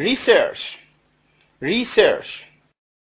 research. Research.